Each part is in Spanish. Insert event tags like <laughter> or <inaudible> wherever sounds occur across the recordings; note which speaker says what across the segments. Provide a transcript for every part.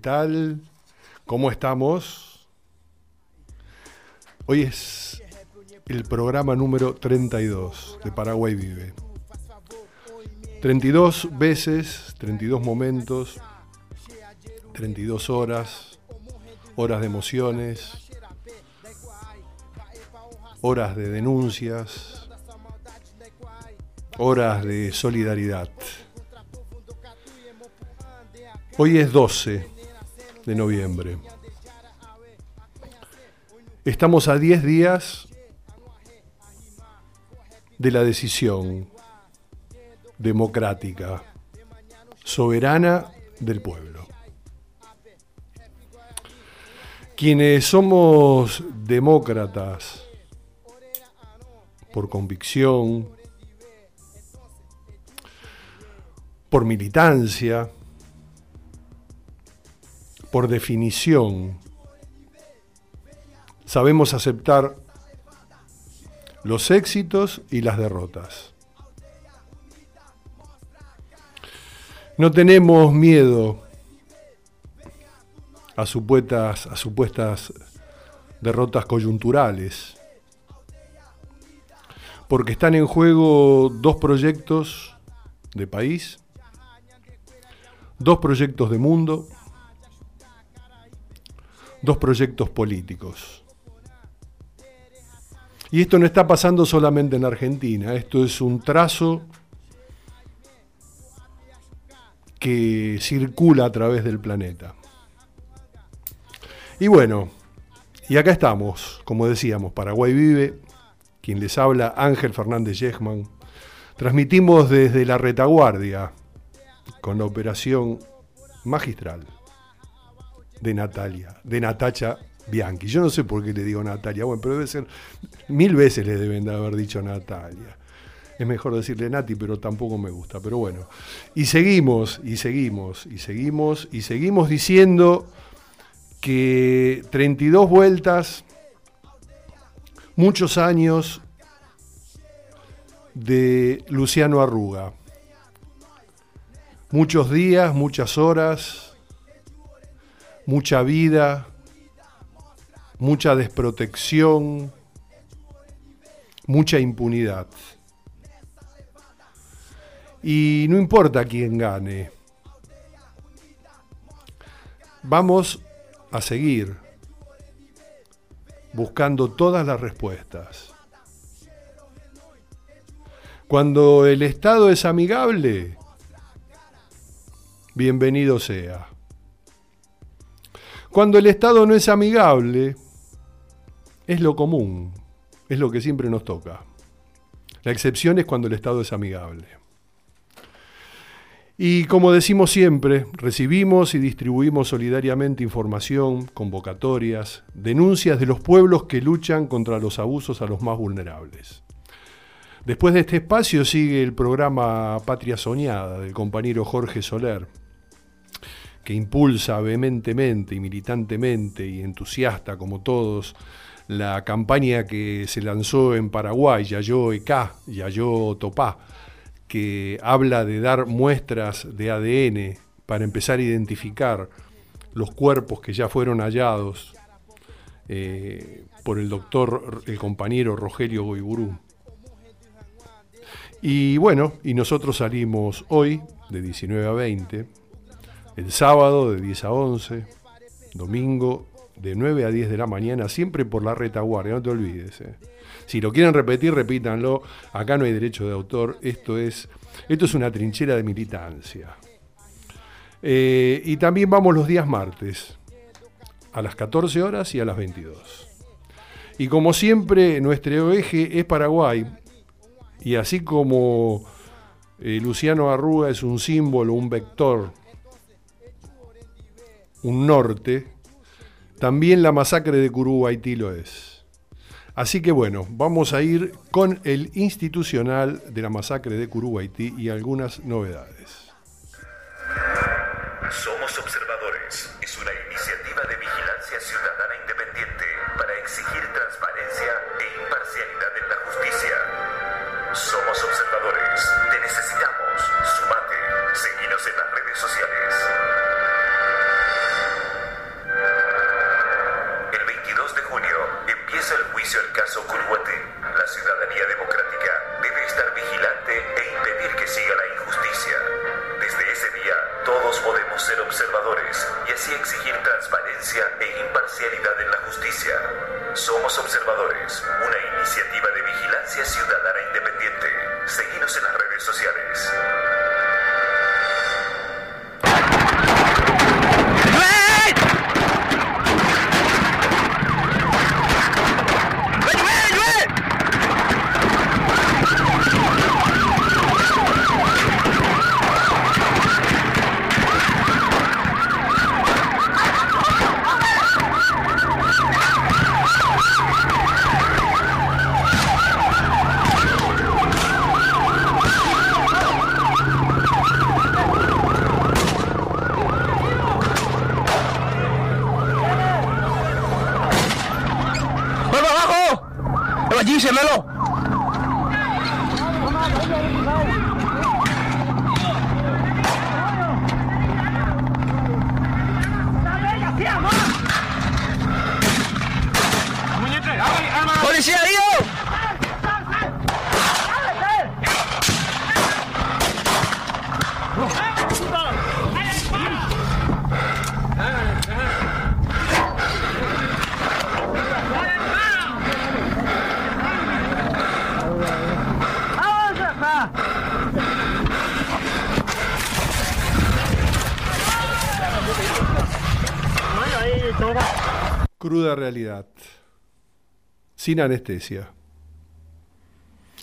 Speaker 1: ¿Qué tal? ¿Cómo estamos? Hoy es el programa número 32 de Paraguay Vive. 32 veces, 32 momentos, 32 horas, horas de emociones, horas de denuncias, horas de solidaridad. Hoy es 12 de noviembre. Estamos a 10 días de la decisión democrática, soberana del pueblo. Quienes somos demócratas por convicción, por militancia, por definición, sabemos aceptar los éxitos y las derrotas. No tenemos miedo a supuestas, a supuestas derrotas coyunturales, porque están en juego dos proyectos de país, dos proyectos de mundo, dos proyectos políticos. Y esto no está pasando solamente en Argentina, esto es un trazo que circula a través del planeta. Y bueno, y acá estamos, como decíamos, Paraguay vive, quien les habla, Ángel Fernández Yechman. Transmitimos desde la retaguardia con la operación magistral de Natalia, de Natacha Bianchi. Yo no sé por qué le digo Natalia, bueno, pero debe ser, mil veces le deben de haber dicho Natalia. Es mejor decirle Nati, pero tampoco me gusta, pero bueno. Y seguimos, y seguimos, y seguimos, y seguimos diciendo que 32 vueltas, muchos años de Luciano Arruga. Muchos días, muchas horas, mucha vida, mucha desprotección, mucha impunidad. Y no importa quién gane, vamos a seguir buscando todas las respuestas. Cuando el Estado es amigable, bienvenido sea. Cuando el Estado no es amigable, es lo común, es lo que siempre nos toca. La excepción es cuando el Estado es amigable. Y como decimos siempre, recibimos y distribuimos solidariamente información, convocatorias, denuncias de los pueblos que luchan contra los abusos a los más vulnerables. Después de este espacio sigue el programa Patria Soñada del compañero Jorge Soler, que impulsa vehementemente y militantemente y entusiasta como todos la campaña que se lanzó en Paraguay, Yayo EK, Yayo Topá, que habla de dar muestras de ADN para empezar a identificar los cuerpos que ya fueron hallados eh, por el doctor, el compañero Rogelio Goiburú. Y bueno, y nosotros salimos hoy de 19 a 20, el sábado de 10 a 11, domingo de 9 a 10 de la mañana, siempre por la retaguardia, no te olvides. Eh. Si lo quieren repetir, repítanlo. Acá no hay derecho de autor. Esto es, esto es una trinchera de militancia. Eh, y también vamos los días martes, a las 14 horas y a las 22. Y como siempre, nuestro eje es Paraguay. Y así como eh, Luciano Arruga es un símbolo, un vector, un norte, también la masacre de Curú Haití lo es. Así que bueno, vamos a ir con el institucional de la masacre de Curuguaití y algunas novedades.
Speaker 2: Somos
Speaker 1: Cruda realidad. Sin anestesia.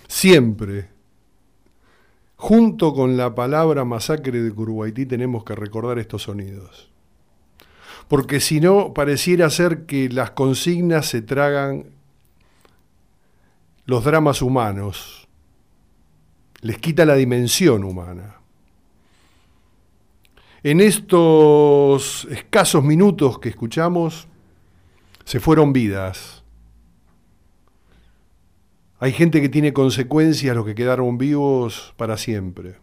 Speaker 1: Siempre, junto con la palabra masacre de Curuguaití, tenemos que recordar estos sonidos. Porque si no, pareciera ser que las consignas se tragan los dramas humanos, les quita la dimensión humana. En estos escasos minutos que escuchamos, se fueron vidas. Hay gente que tiene consecuencias, los que quedaron vivos para siempre.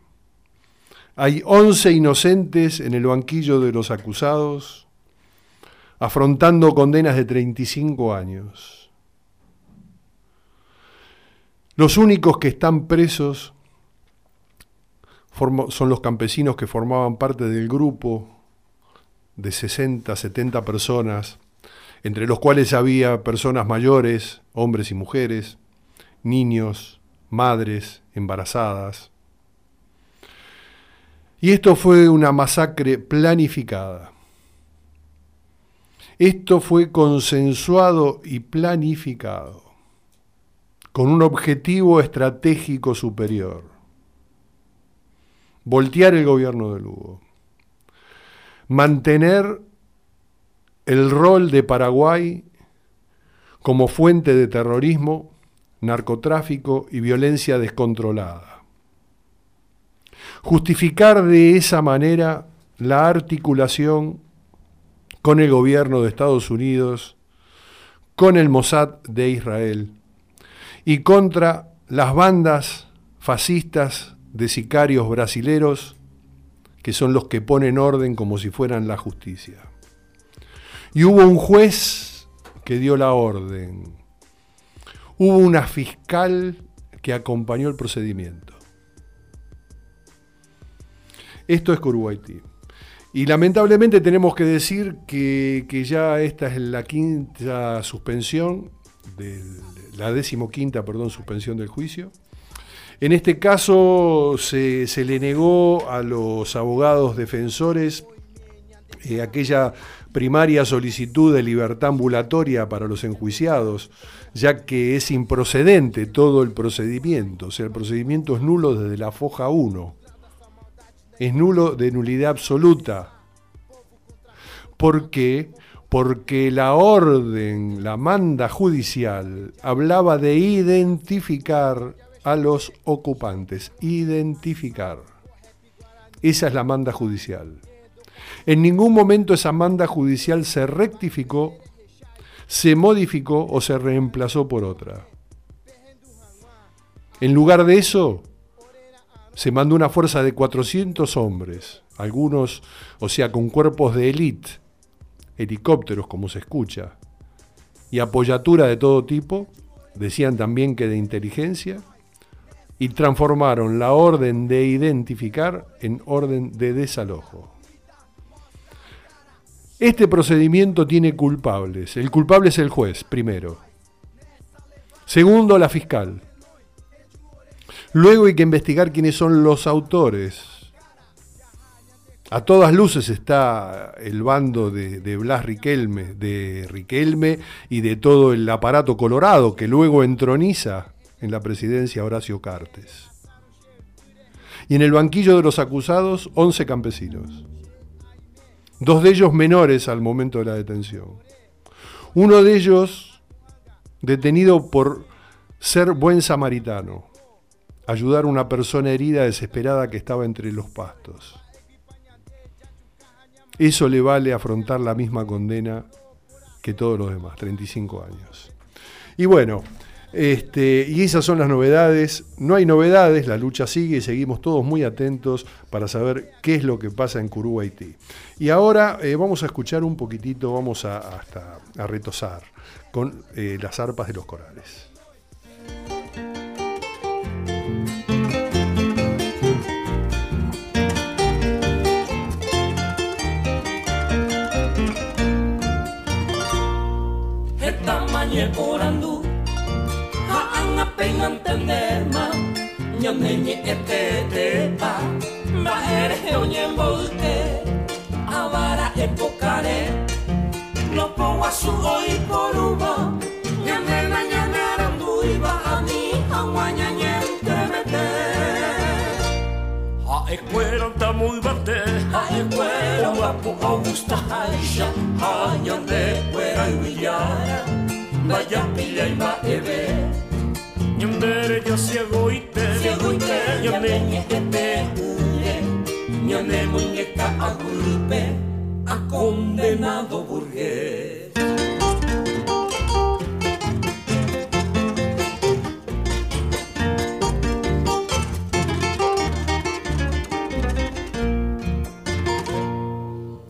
Speaker 1: Hay 11 inocentes en el banquillo de los acusados, afrontando condenas de 35 años. Los únicos que están presos son los campesinos que formaban parte del grupo de 60, 70 personas, entre los cuales había personas mayores, hombres y mujeres, niños, madres, embarazadas. Y esto fue una masacre planificada. Esto fue consensuado y planificado, con un objetivo estratégico superior voltear el gobierno de Lugo, mantener el rol de Paraguay como fuente de terrorismo, narcotráfico y violencia descontrolada. Justificar de esa manera la articulación con el gobierno de Estados Unidos, con el Mossad de Israel y contra las bandas fascistas de sicarios brasileros que son los que ponen orden como si fueran la justicia. Y hubo un juez que dio la orden. Hubo una fiscal que acompañó el procedimiento. Esto es Curuguaití. Y lamentablemente tenemos que decir que, que, ya esta es la quinta suspensión, de, la decimoquinta, perdón, suspensión del juicio. En este caso se, se le negó a los abogados defensores eh, aquella primaria solicitud de libertad ambulatoria para los enjuiciados, ya que es improcedente todo el procedimiento, o sea, el procedimiento es nulo desde la foja 1, es nulo de nulidad absoluta. ¿Por qué? Porque la orden, la manda judicial, hablaba de identificar a los ocupantes, identificar. Esa es la manda judicial. En ningún momento esa manda judicial se rectificó, se modificó o se reemplazó por otra. En lugar de eso, se mandó una fuerza de 400 hombres, algunos, o sea, con cuerpos de élite, helicópteros como se escucha, y apoyatura de todo tipo, decían también que de inteligencia, y transformaron la orden de identificar en orden de desalojo. Este procedimiento tiene culpables. El culpable es el juez, primero. Segundo, la fiscal. Luego hay que investigar quiénes son los autores. A todas luces está el bando de, Blas Riquelme, de Riquelme y de todo el aparato colorado que luego entroniza en la presidencia Horacio Cartes. Y en el banquillo de los acusados, 11 campesinos. Dos de ellos menores al momento de la detención. Uno de ellos detenido por ser buen samaritano, ayudar a una persona herida desesperada que estaba entre los pastos. Eso le vale afrontar la misma condena que todos los demás, 35 años. Y bueno, este, y esas son las novedades. No hay novedades, la lucha sigue y seguimos todos muy atentos para saber qué es lo que pasa en Curú, Haití. Y ahora eh, vamos a escuchar un poquitito, vamos a, hasta a retosar con eh, las arpas de los corales.
Speaker 3: orando haanga pengan tenema nyanenye etetepa maere onyembolte avara epokare lopo wasu oi poruba nyanena nyanera nduiba ani hawanya nyentemete ha ekwera muy bate ha ekwera wapu augusta haisha ha nyande kwera iwiyara Vaya pilla y Nyondereja siegoite, siegoite, nyone nyekete ule, nyone muñeca agulpe, a condenado burgués.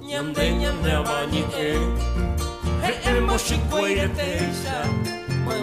Speaker 3: Nyamde, nyamde, abanike, he emo shikoireteisha, moi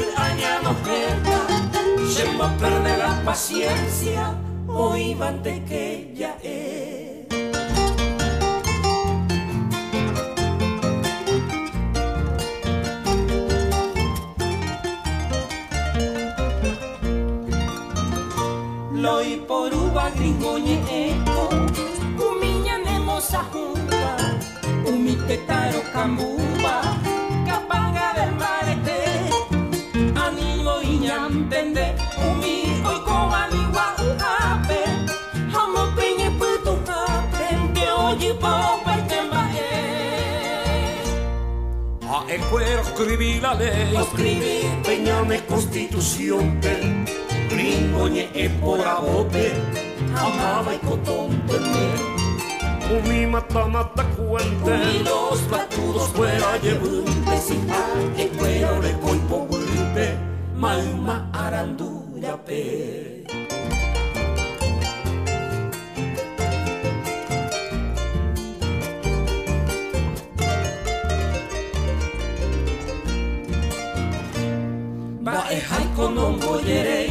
Speaker 3: cumpleaños nos deja, se nos pierde la paciencia, que mantequilla es. Loi por uva gringoñe eco, umiña nemos a junta, mi petaro cambuña. Iñantende Umi oi komaniwa uhape Hamo piñe putu hape Que oye pao pertemba A equero scrivi la ley. Scrivi Peñame constitución. Gringoñe e por abote. Amaba y cotón Umi mata mata cuente. Umi los platudos fuera llevunte Sin que cuero le coipo vulpe Mauma arandura pe Ba e haiko non boyerei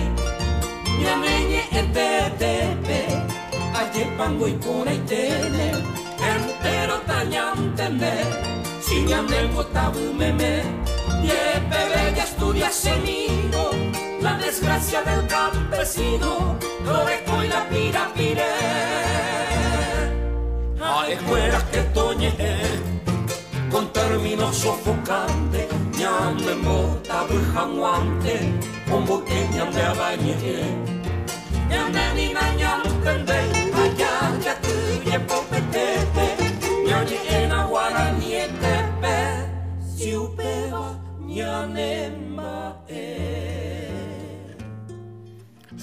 Speaker 3: Nyamenye e tetepe Aye pango y pura y tene Entero tañantene Si ñamengo tabu meme Ye bebé ya estudia semino La desgracia del campesino Lo eco y la pira pire Ay, fuera que toñe Con términos sofocantes Ñamengo tabu jamuante Con boqueña de abañe. Ñamenina ñantende Allá ya tuye popetete. Ñañe en aguaraniete Siupeba ñanemba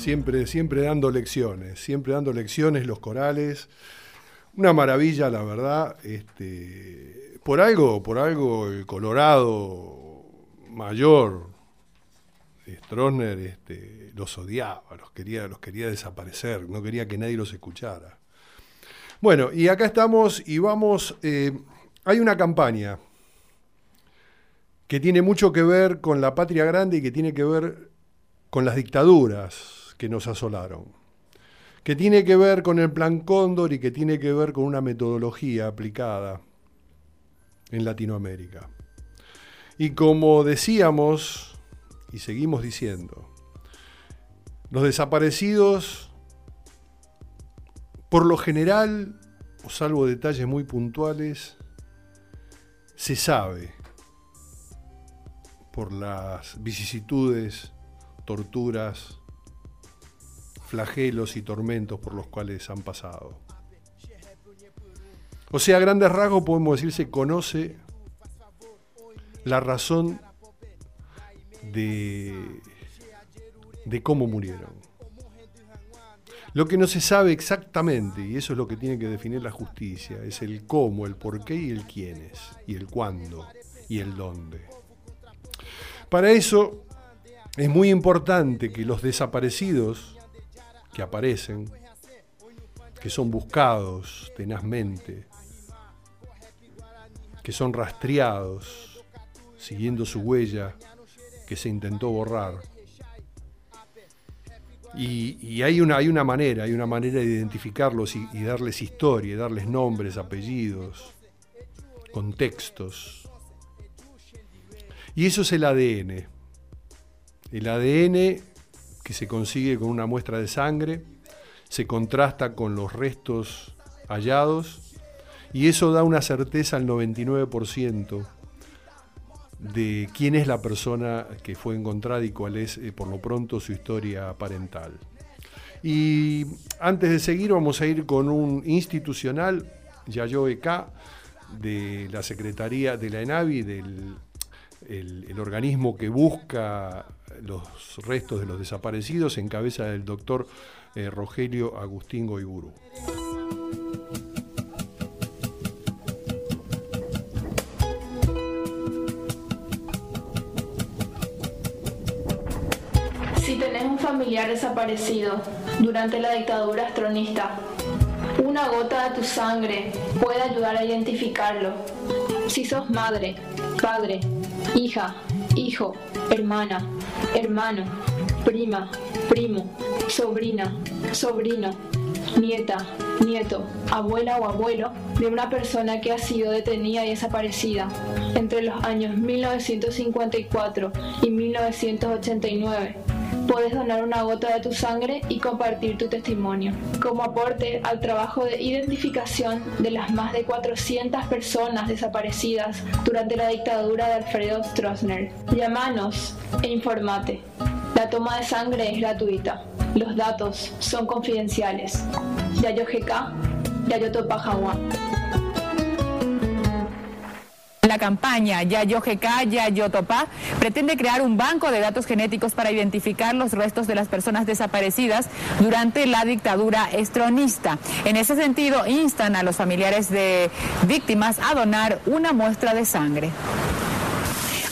Speaker 1: Siempre, siempre dando lecciones, siempre dando lecciones los corales. Una maravilla, la verdad. Este, por algo, por algo, el Colorado mayor, Stroessner, este, los odiaba, los quería, los quería desaparecer, no quería que nadie los escuchara. Bueno, y acá estamos y vamos, eh, hay una campaña que tiene mucho que ver con la patria grande y que tiene que ver con las dictaduras que nos asolaron, que tiene que ver con el plan Cóndor y que tiene que ver con una metodología aplicada en Latinoamérica. Y como decíamos y seguimos diciendo, los desaparecidos, por lo general, o salvo detalles muy puntuales, se sabe por las vicisitudes, torturas, flagelos y tormentos por los cuales han pasado. O sea, a grandes rasgos podemos decir se conoce la razón de, de cómo murieron. Lo que no se sabe exactamente, y eso es lo que tiene que definir la justicia, es el cómo, el por qué y el quiénes, y el cuándo, y el dónde. Para eso es muy importante que los desaparecidos que aparecen, que son buscados tenazmente, que son rastreados siguiendo su huella que se intentó borrar. Y, hay, una, hay, una, manera, hay una manera de identificarlos y, y darles historia, darles nombres, apellidos, contextos. Y eso es el ADN. El ADN que se consigue con una muestra de sangre, se contrasta con los restos hallados y eso da una certeza al 99% de quién es la persona que fue encontrada y cuál es, eh, por lo pronto, su historia parental. Y antes de seguir, vamos a ir con un institucional, Yayo EK, de la Secretaría de la ENAVI, del el, organismo que busca los restos de los desaparecidos en cabeza del doctor eh, Rogelio Agustín Goiburu.
Speaker 4: Si tenés un familiar desaparecido durante la dictadura astronista, una gota de tu sangre puede ayudar a identificarlo. Si sos madre, padre, hija, hijo, hermana, hermano, prima, primo, sobrina, sobrino, nieta, nieto, abuela o abuelo de una persona que ha sido detenida y desaparecida entre los años 1954 y 1989 puedes donar una gota de tu sangre y compartir tu testimonio, como aporte al trabajo de identificación de las más de 400 personas desaparecidas durante la dictadura de Alfredo Stroessner. Llámanos e informate. La toma de sangre es gratuita. Los datos son confidenciales. Yayo GK, Yayo Topajawa.
Speaker 5: La campaña Yayo GK, Yayo Topá pretende crear un banco de datos genéticos para identificar los restos de las personas desaparecidas durante la dictadura estronista. En ese sentido, instan a los familiares de víctimas a donar una muestra de sangre.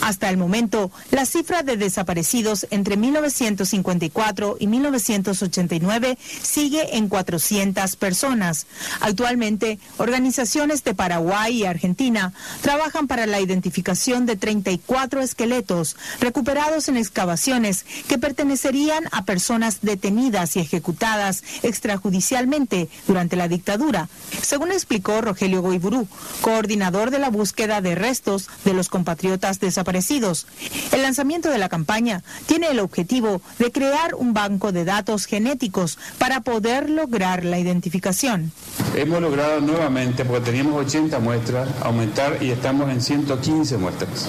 Speaker 6: Hasta el momento, la cifra de desaparecidos entre 1954 y 1989 sigue en 400 personas. Actualmente, organizaciones de Paraguay y Argentina trabajan para la identificación de 34 esqueletos recuperados en excavaciones que pertenecerían a personas detenidas y ejecutadas extrajudicialmente durante la dictadura, según explicó Rogelio Goiburú, coordinador de la búsqueda de restos de los compatriotas desaparecidos el lanzamiento de la campaña tiene el objetivo de crear un banco de datos genéticos para poder lograr la identificación.
Speaker 7: Hemos logrado nuevamente, porque teníamos 80 muestras, aumentar y estamos en 115 muestras.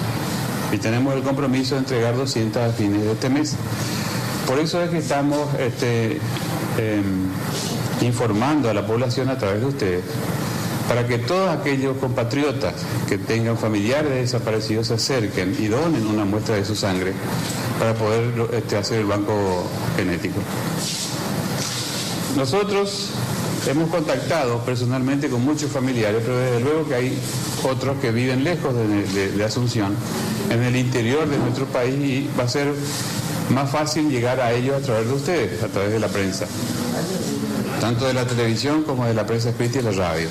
Speaker 7: Y tenemos el compromiso de entregar 200 a fines de este mes. Por eso es que estamos este, em, informando a la población a través de ustedes para que todos aquellos compatriotas que tengan familiares desaparecidos se acerquen y donen una muestra de su sangre para poder este, hacer el banco genético. Nosotros hemos contactado personalmente con muchos familiares, pero desde luego que hay otros que viven lejos de, de Asunción, en el interior de nuestro país, y va a ser más fácil llegar a ellos a través de ustedes, a través de la prensa, tanto de la televisión como de la prensa escrita y la radio.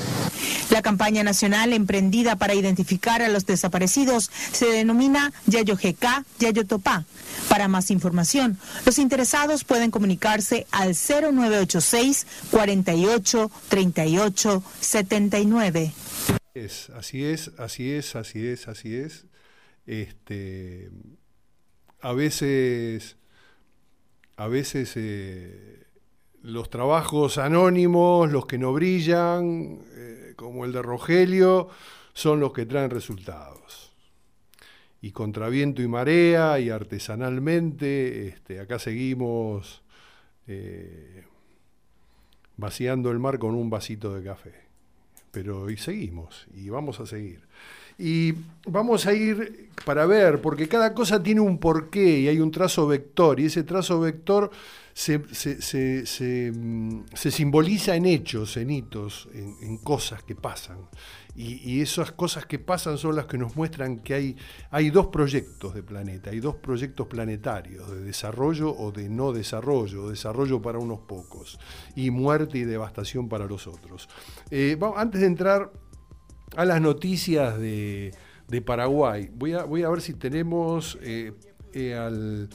Speaker 6: La campaña nacional emprendida para identificar a los desaparecidos se denomina Yayo GK, Yayo Topá. Para más información, los interesados pueden comunicarse al 0986 48 38 79.
Speaker 1: Es, así es, así es, así es, así es. Este, a veces, a veces eh, los trabajos anónimos, los que no brillan, eh, como el de Rogelio, son los que traen resultados. Y contra viento y marea y artesanalmente, este, acá seguimos eh, vaciando el mar con un vasito de café. Pero hoy seguimos y vamos a seguir. Y vamos a ir para ver, porque cada cosa tiene un porqué y hay un trazo vector, y ese trazo vector se, mm, simboliza en hechos, en hitos, en, cosas que pasan. Y, esas cosas que pasan son las que nos muestran que hay, hay dos proyectos de planeta, hay dos proyectos planetarios, de desarrollo o de no desarrollo, desarrollo para unos pocos, y muerte y devastación para los otros. Eh, antes de entrar a las noticias de, Paraguay. Voy a, voy a ver si tenemos eh, eh, al,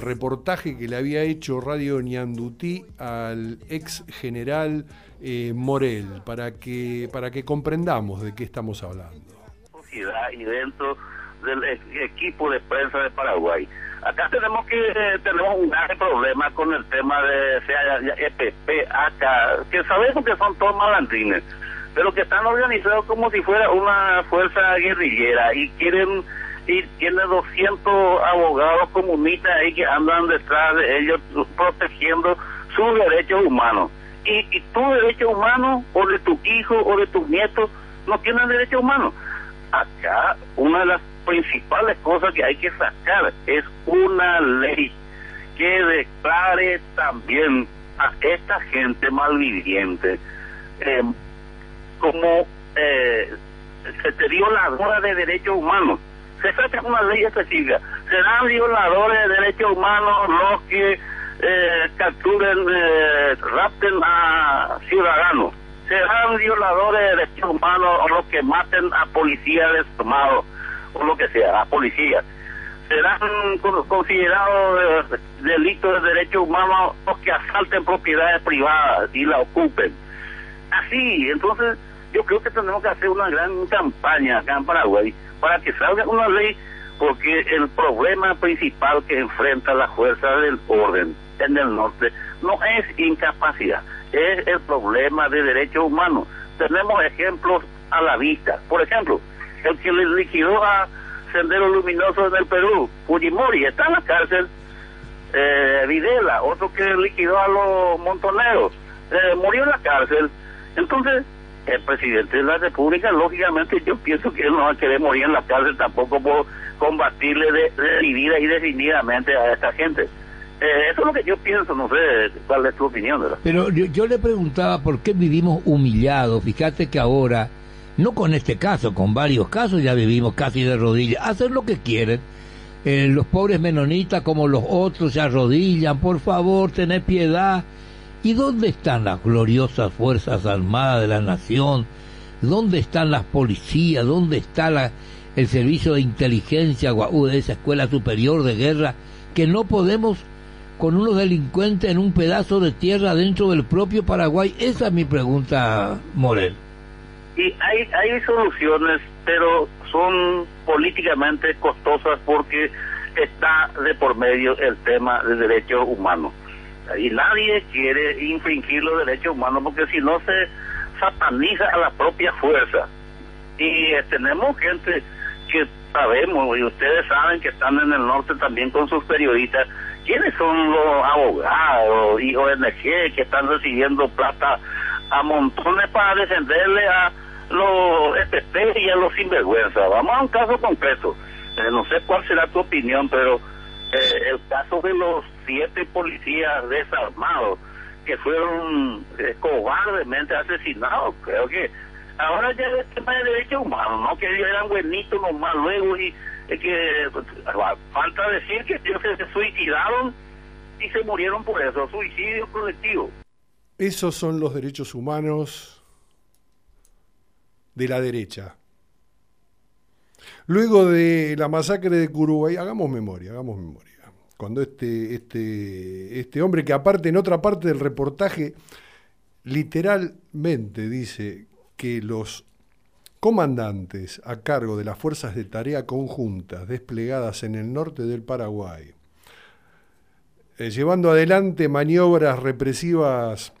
Speaker 1: reportaje que le había hecho Radio Ñandutí al ex general eh, Morel, para que, para que comprendamos de qué estamos hablando.
Speaker 8: Y dentro del equipo de prensa de Paraguay. Acá tenemos que tenemos un gran problema con el tema de sea EPP, ACA, que sabemos que son todos malandrines pero que están organizados como si fuera una fuerza guerrillera y quieren y tiene 200 abogados comunistas ahí que andan detrás de ellos protegiendo sus derechos humanos. Y, y tu derecho humano o de tu hijo o de tus nietos no tienen derechos humanos. Acá una de las principales cosas que hay que sacar es una ley que declare también a esta gente malviviente eh, como eh, se te violadora de derechos humanos. Se de una ley específica. Serán violadores de derechos humanos los que eh, capturen, eh, rapten a ciudadanos. Serán violadores de derechos humanos los que maten a policías desarmados o lo que sea, a policías. Serán considerados delitos de derechos humanos los que asalten propiedades privadas y la ocupen así. Entonces, yo creo que tenemos que hacer una gran campaña acá en Paraguay para que salga una ley, porque el problema principal que enfrenta la fuerza del orden en el norte no es incapacidad, es el problema de derechos humanos. Tenemos ejemplos a la vista. Por ejemplo, el que le liquidó a Sendero Luminoso en el Perú, Fujimori, está en la cárcel. Eh, Videla, otro que liquidó a los montoneros, eh, murió en la cárcel. Entonces, el presidente de la República, lógicamente, yo pienso que él no va a querer morir en la cárcel tampoco por combatirle de, decidida y definidamente a esta gente. Eh, eso es lo que yo pienso, no sé cuál es tu opinión. ¿verdad?
Speaker 9: Pero yo, le preguntaba por qué vivimos humillados. Fíjate que ahora, no con este caso, con varios casos ya vivimos casi de rodillas. Hacen lo que quieren. Eh, los pobres menonitas como los otros se arrodillan. Por favor, tened piedad ¿Y dónde están las gloriosas Fuerzas Armadas de la Nación? ¿Dónde están las policías? ¿Dónde está la, el servicio de inteligencia de esa escuela superior de guerra? Que no podemos con unos delincuentes en un pedazo de tierra dentro del propio Paraguay. Esa es mi pregunta, Morel.
Speaker 8: Y hay, hay soluciones, pero son políticamente costosas porque está de por medio el tema de derechos humanos y nadie quiere infringir los derechos humanos porque si no se sataniza a la propia fuerza. Y eh, tenemos gente que sabemos, y ustedes saben que están en el norte también con sus periodistas, quiénes son los abogados y ONG que están recibiendo plata a montones para defenderle a los FP y a los sinvergüenza. Vamos a un caso concreto. Eh, no sé cuál será tu opinión, pero eh, el caso de los siete policías desarmados que fueron eh, cobardemente asesinados, creo que ahora ya es tema de derechos humanos, ¿no? Que ellos eran buenitos nomás luego y Es que falta decir que ellos se suicidaron y se murieron por eso, suicidio colectivo.
Speaker 1: Esos son los derechos humanos de la derecha. Luego de la masacre de Curubay, hagamos memoria, hagamos memoria. Cuando este, este, este hombre, que aparte en otra parte del reportaje, literalmente dice que los comandantes a cargo de las fuerzas de tarea conjuntas desplegadas en el norte del Paraguay, eh, llevando adelante maniobras represivas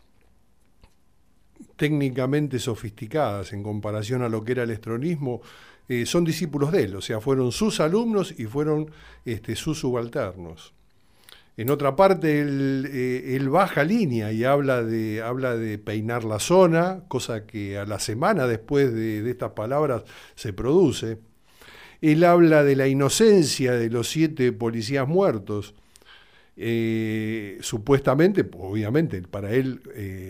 Speaker 1: técnicamente sofisticadas en comparación a lo que era el estronismo, eh, son discípulos de él, o sea, fueron sus alumnos y fueron este, sus subalternos. En otra parte, él, eh, baja línea y habla de, habla de peinar la zona, cosa que a la semana después de, estas palabras se produce. Él habla de la inocencia de los siete policías muertos, eh, supuestamente, obviamente, para él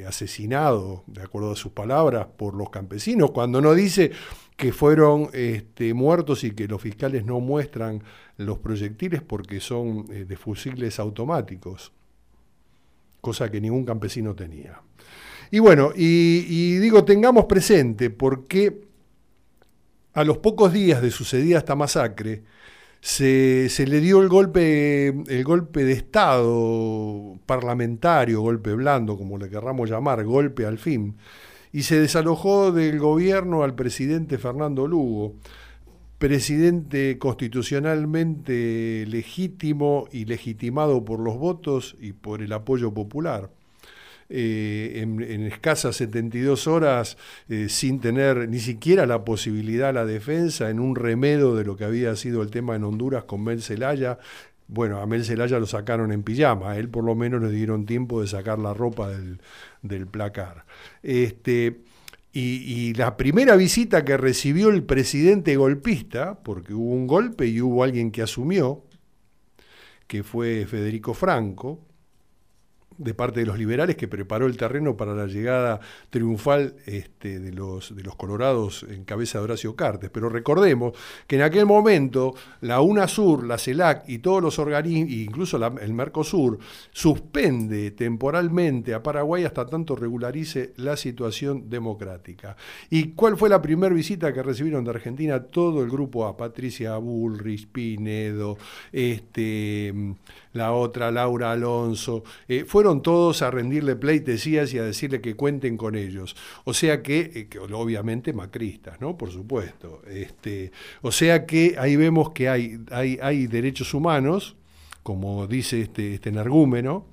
Speaker 1: asesinado, de acuerdo a sus palabras, por los campesinos, cuando no dice que fueron este, muertos y que los fiscales no muestran los proyectiles porque son eh, de fusiles automáticos, cosa que ningún campesino tenía. Y bueno, y, digo, tengamos presente porque a los pocos días de sucedida esta masacre, se, se, le dio el golpe, el golpe de Estado parlamentario, golpe blando, como le querramos llamar, golpe al fin, y se desalojó del gobierno al presidente Fernando Lugo, presidente constitucionalmente legítimo y legitimado por los votos y por el apoyo popular. Eh, en, escasas 72 horas eh, sin tener ni siquiera la posibilidad la defensa en un remedo de lo que había sido el tema en Honduras con Mel Zelaya, bueno, a Mel Zelaya lo sacaron en pijama, a él por lo menos le dieron tiempo de sacar la ropa del, placar. Este, y, la primera visita que recibió el presidente golpista, porque hubo un golpe y hubo alguien que asumió, que fue Federico Franco, de parte de los liberales que preparó el terreno para la llegada triunfal este, de, los, de los colorados en cabeza de Horacio Cartes. Pero recordemos que en aquel momento la UNASUR, la CELAC y todos los organismos, incluso el Mercosur, suspende temporalmente a Paraguay hasta tanto regularice la situación democrática. ¿Y cuál fue la primera visita que recibieron de Argentina todo el grupo A? Patricia Bullrich, Pinedo, este la otra Laura Alonso, eh, fueron todos a rendirle pleitesías y a decirle que cuenten con ellos. O sea que, eh, obviamente macristas, ¿no? Por supuesto. Este, o sea que ahí vemos que hay, hay, hay derechos humanos, como dice este, este energúmeno,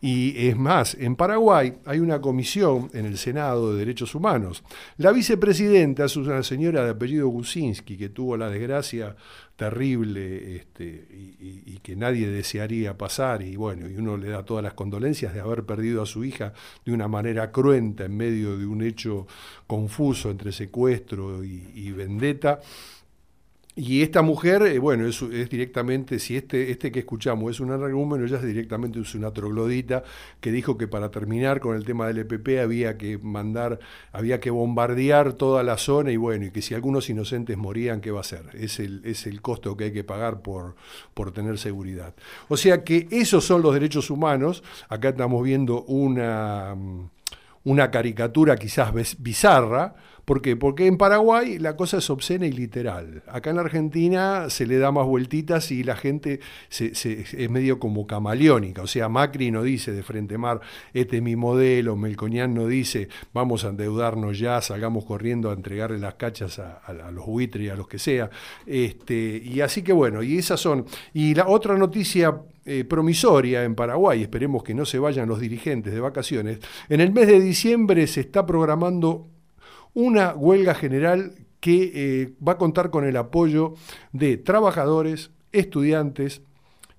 Speaker 1: y es más, en Paraguay hay una comisión en el Senado de Derechos Humanos. La vicepresidenta es una señora de apellido Gusinski que tuvo la desgracia terrible este, y, que nadie desearía pasar y bueno, y uno le da todas las condolencias de haber perdido a su hija de una manera cruenta en medio de un hecho confuso entre secuestro y vendetta. Y esta mujer, eh, bueno, es, directamente, si este, este que escuchamos es un argumento, ella es directamente una troglodita que dijo que para terminar con el tema del EPP había que mandar, había que bombardear toda la zona y bueno, y que si algunos inocentes morían, ¿qué va a ser? Es el, es el costo que hay que pagar por, por tener seguridad. O sea que esos son los derechos humanos. Acá estamos viendo una, una caricatura quizás bizarra ¿Por qué? Porque en Paraguay la cosa es obscena y literal. Acá en Argentina se le da más vueltitas y la gente es medio como camaleónica. O sea, Macri no dice de frente mar, este es mi modelo, Melconian no dice, vamos a endeudarnos ya, salgamos corriendo a entregarle las cachas a, los buitres y a los que sea. Este, y así que bueno, y esas son. Y la otra noticia eh, promisoria en Paraguay, esperemos que no se vayan los dirigentes de vacaciones, en el mes de diciembre se está programando una huelga general que eh, va a contar con el apoyo de trabajadores, estudiantes,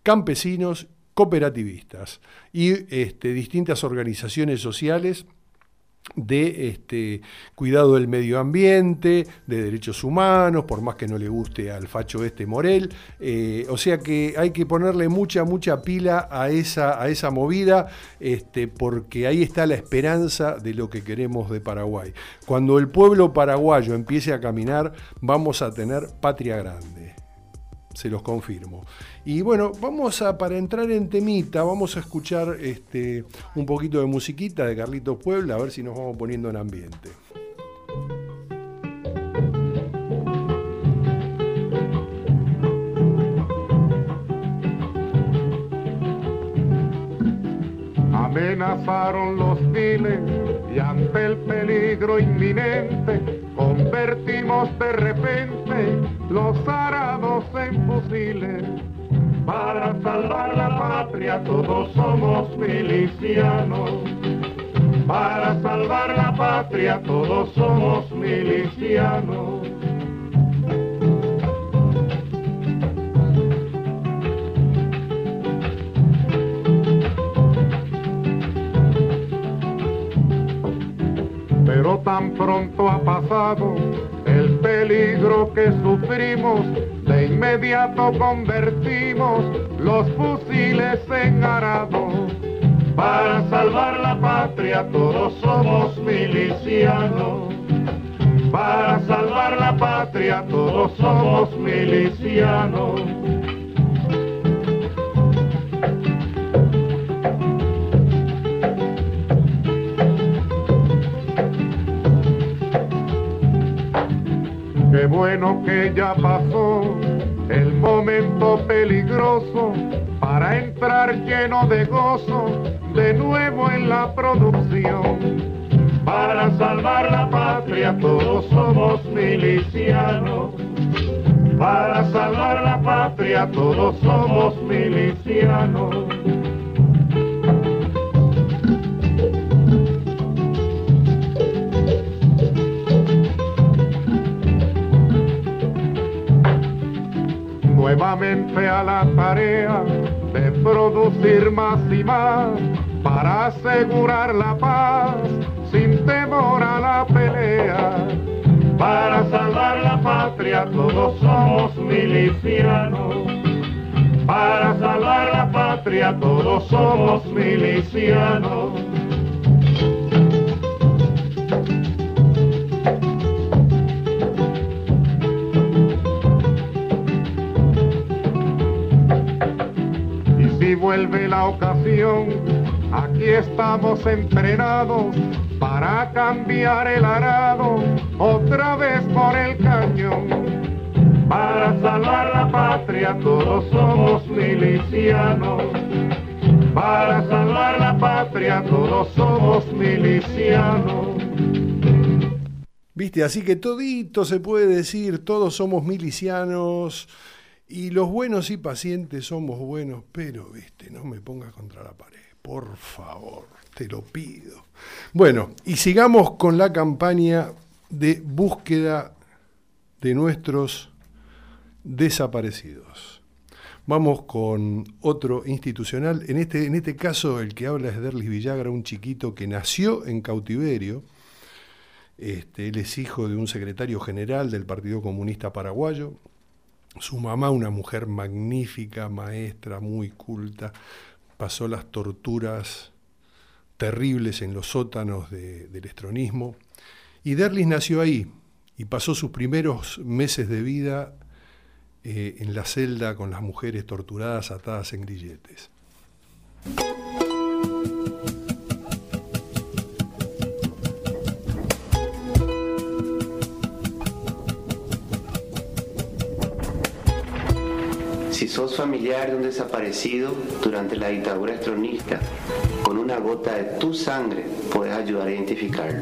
Speaker 1: campesinos, cooperativistas y este, distintas organizaciones sociales de este, cuidado del medio ambiente, de derechos humanos, por más que no le guste al facho este Morel. Eh, o sea que hay que ponerle mucha, mucha pila a esa, a esa movida, este, porque ahí está la esperanza de lo que queremos de Paraguay. Cuando el pueblo paraguayo empiece a caminar, vamos a tener patria grande. Se los confirmo. Y bueno, vamos a, para entrar en temita, vamos a escuchar este, un poquito de musiquita de Carlitos Puebla, a ver si nos vamos poniendo en ambiente.
Speaker 10: Amenazaron los files y ante el peligro inminente convertimos de repente los arados en fusiles. Para salvar la patria todos somos milicianos. Para salvar la patria todos somos milicianos. Pero tan pronto ha pasado el peligro que sufrimos, de inmediato convertimos los fusiles en arados. Para salvar la patria todos somos milicianos. Para salvar la patria todos somos milicianos. Qué bueno que ya pasó el momento peligroso para entrar lleno de gozo de nuevo en la producción. Para salvar la patria todos somos milicianos. Para salvar la patria todos somos milicianos. Nuevamente a la tarea de producir más y más para asegurar la paz sin temor a la pelea. Para salvar la patria todos somos milicianos. Para salvar la patria todos somos milicianos. Vuelve la ocasión, aquí estamos entrenados para cambiar el arado otra vez por el cañón. Para salvar la patria todos somos milicianos. Para salvar la patria todos somos milicianos.
Speaker 1: Viste, así que todito se puede decir, todos somos milicianos. Y los buenos y pacientes somos buenos, pero, viste, no me pongas contra la pared, por favor, te lo pido. Bueno, y sigamos con la campaña de búsqueda de nuestros desaparecidos. Vamos con otro institucional. En este, en este caso, el que habla es Derlis Villagra, un chiquito que nació en cautiverio. Este, él es hijo de un secretario general del Partido Comunista Paraguayo, su mamá, una mujer magnífica, maestra, muy culta, pasó las torturas terribles en los sótanos del estronismo. Y Derlis nació ahí y pasó sus primeros meses de vida eh, en la celda con las mujeres torturadas atadas en grilletes.
Speaker 11: Sos familiar de un desaparecido durante la dictadura estronista, con una gota de tu sangre puedes ayudar a identificarlo.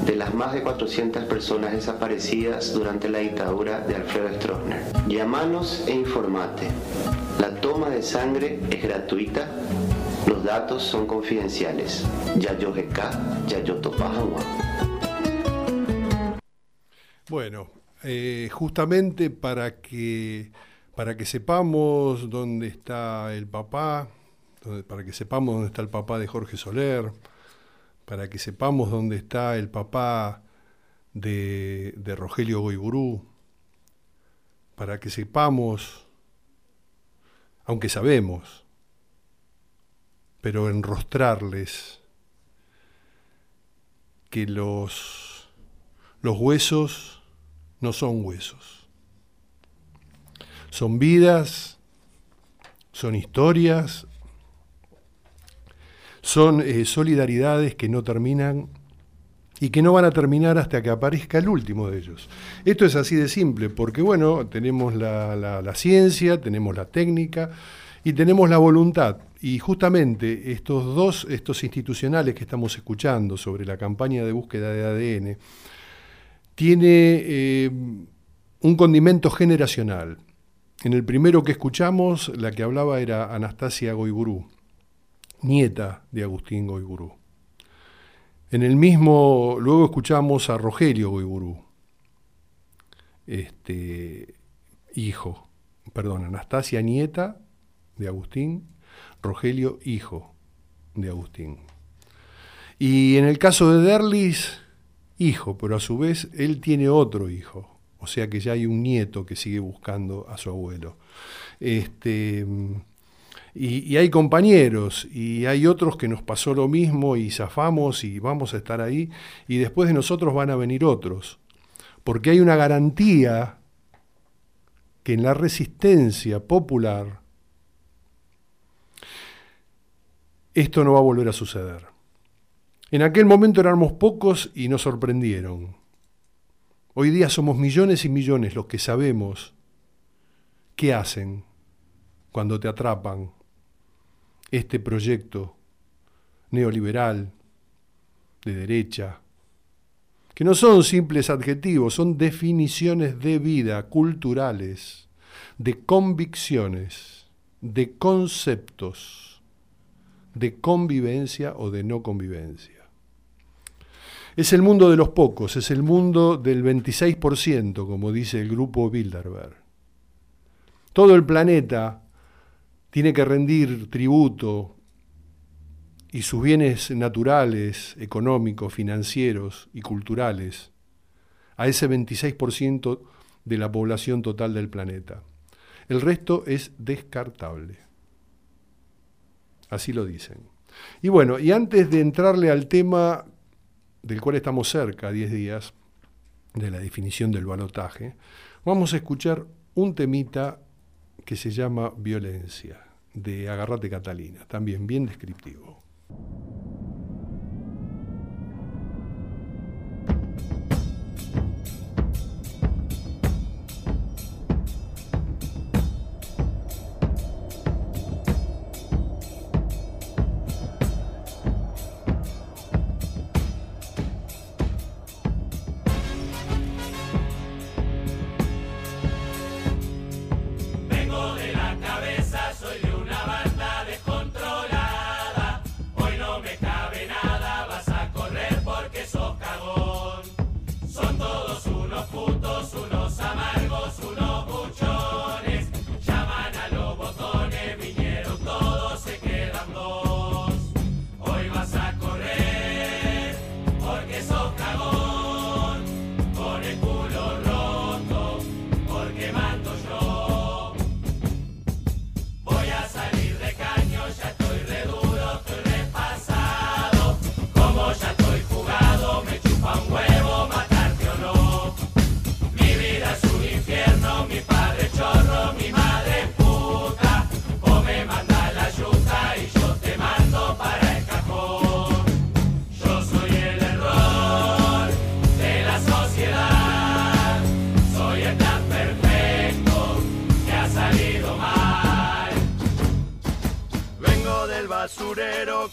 Speaker 11: de las más de 400 personas desaparecidas durante la dictadura de Alfredo Stroessner. Llámanos e informate. La toma de sangre es gratuita los datos son confidenciales. Yayo GK, Yayo Topajagua.
Speaker 1: Bueno, eh, justamente para que, para que sepamos dónde está el papá, para que sepamos dónde está el papá de Jorge Soler, para que sepamos dónde está el papá de, de Rogelio Goiburú, para que sepamos, aunque sabemos, pero enrostrarles que los, los huesos no son huesos. Son vidas, son historias, son eh, solidaridades que no terminan y que no van a terminar hasta que aparezca el último de ellos. Esto es así de simple, porque bueno, tenemos la, la- ciencia, tenemos la técnica y tenemos la voluntad. Y justamente estos dos, estos institucionales que estamos escuchando sobre la campaña de búsqueda de ADN, tiene eh, un condimento generacional. En el primero que escuchamos, la que hablaba era Anastasia Goiburú, nieta de Agustín Goiburú. En el mismo, luego escuchamos a Rogelio Goiburú, este, hijo, perdón, Anastasia, nieta de Agustín, Rogelio, hijo de Agustín. Y en el caso de Derlis, hijo, pero a su vez él tiene otro hijo, o sea que ya hay un nieto que sigue buscando a su abuelo. Este, y, hay compañeros, y hay otros que nos pasó lo mismo y zafamos y vamos a estar ahí, y después de nosotros van a venir otros, porque hay una garantía que en la resistencia popular esto no va a volver a suceder. En aquel momento éramos pocos y nos sorprendieron. Hoy día somos millones y millones los que sabemos qué hacen cuando te atrapan este proyecto neoliberal de derecha, que no son simples adjetivos, son definiciones de vida, culturales, de convicciones, de conceptos, de convivencia o de no convivencia. Es el mundo de los pocos, es el mundo del 26%, como dice el grupo Bilderberg. Todo el planeta tiene que rendir tributo y sus bienes naturales, económicos, financieros y culturales a ese 26% de la población total del planeta. El resto es descartable. Así lo dicen. Y bueno, y antes de entrarle al tema del cual estamos cerca, 10 días, de la definición del balotaje, vamos a escuchar un temita que se llama Violencia, de Agarrate Catalina, también bien descriptivo.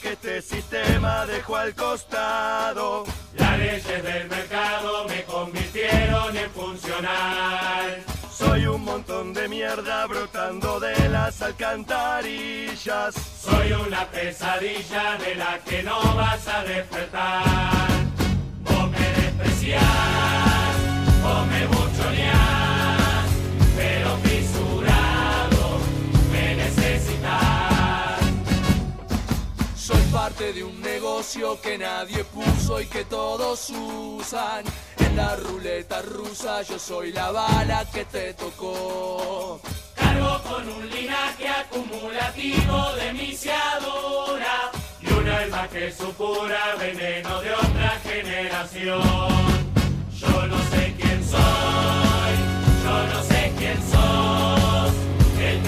Speaker 3: Que
Speaker 12: este sistema dejó al costado.
Speaker 3: Las leyes del mercado me convirtieron en funcional.
Speaker 12: Soy un montón de mierda brotando de las alcantarillas.
Speaker 3: Soy una pesadilla de la que no vas a despertar. Vos me despreciás, vos me buchoneás,
Speaker 13: parte de un negocio que nadie puso y que todos usan. En la ruleta rusa yo soy la bala que te tocó.
Speaker 14: Cargo con un linaje acumulativo de misiadura y un alma que supura veneno de otra generación. Yo no sé quién soy, yo no sé quién sos, el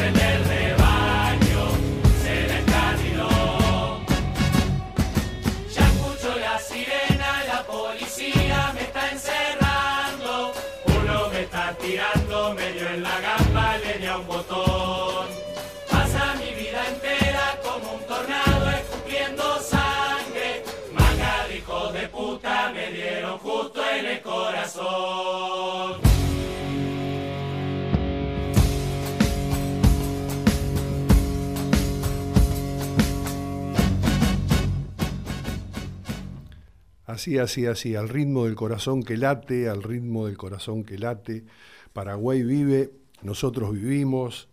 Speaker 1: Así, así, así, al ritmo del corazón que late, al ritmo del corazón que late. Paraguay vive, nosotros vivimos,